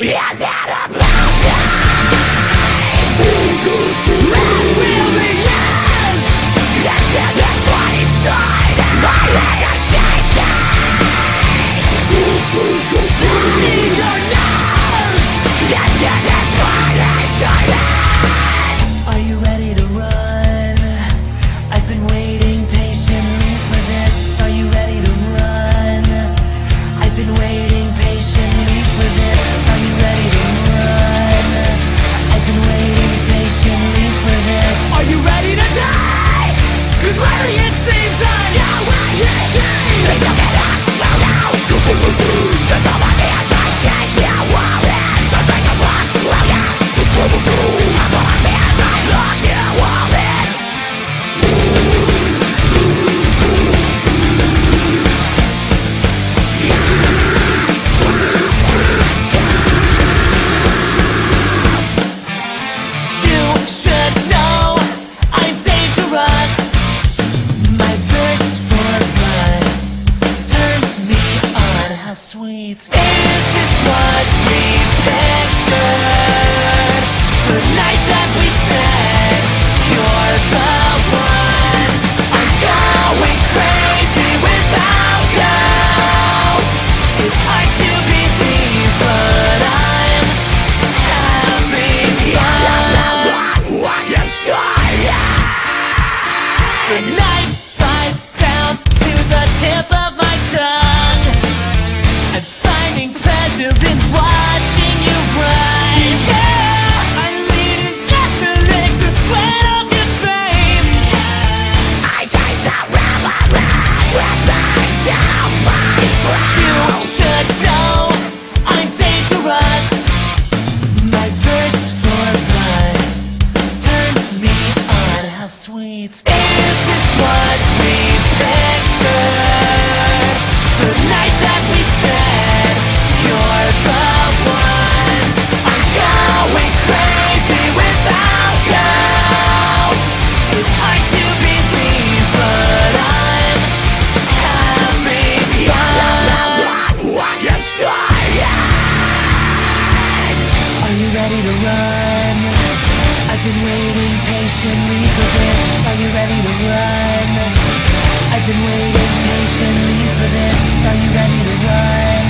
E a zero waiting patiently for this Are you ready to run? I've been waiting patiently for this Are you ready to run?